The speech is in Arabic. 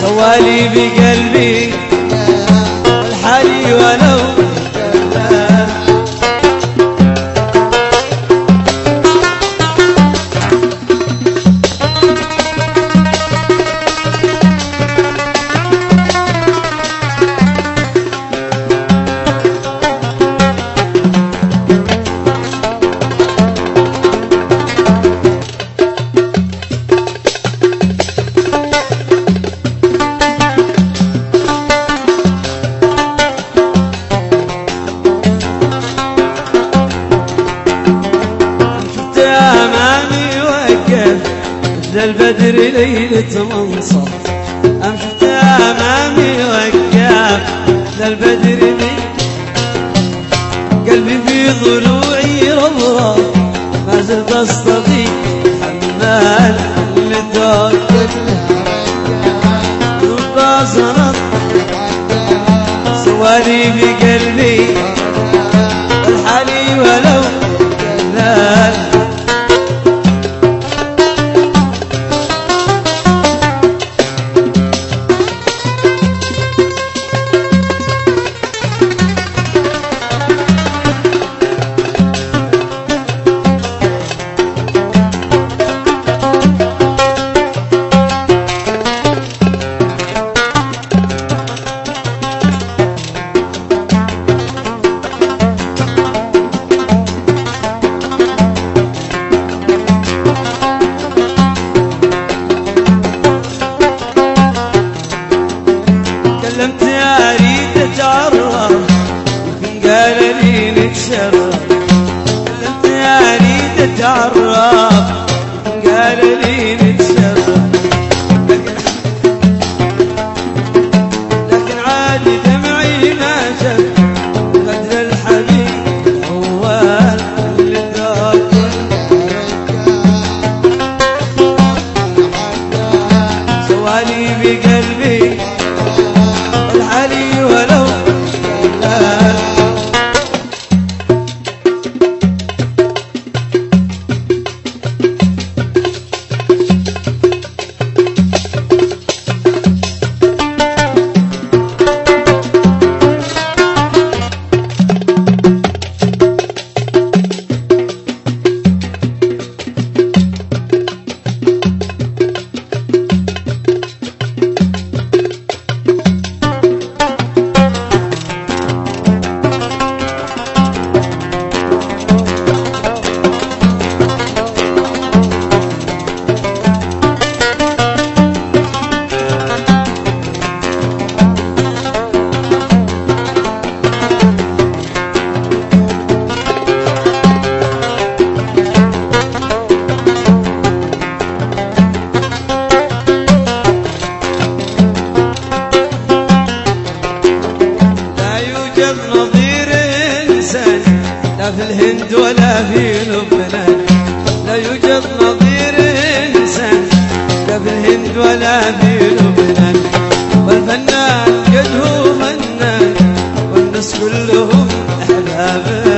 سوالي بقلبي والحالي ولو مثل البدر ليلة منصف أم شفت أمامي وقف البدر ليلة قلبي في ضلوعي رضرب ما زلت استطيع حمال. يا ريت اتعرف قال لي لكن عادي دمعي ما بدر الحبيب اللي سوالي بقلبي يوجد نظير إنسان لا في الهند ولا في لبنان. لا يوجد نظير إنسان لا في الهند ولا في لبنان. والفنان قد هو فنان والناس كلهم أحبابه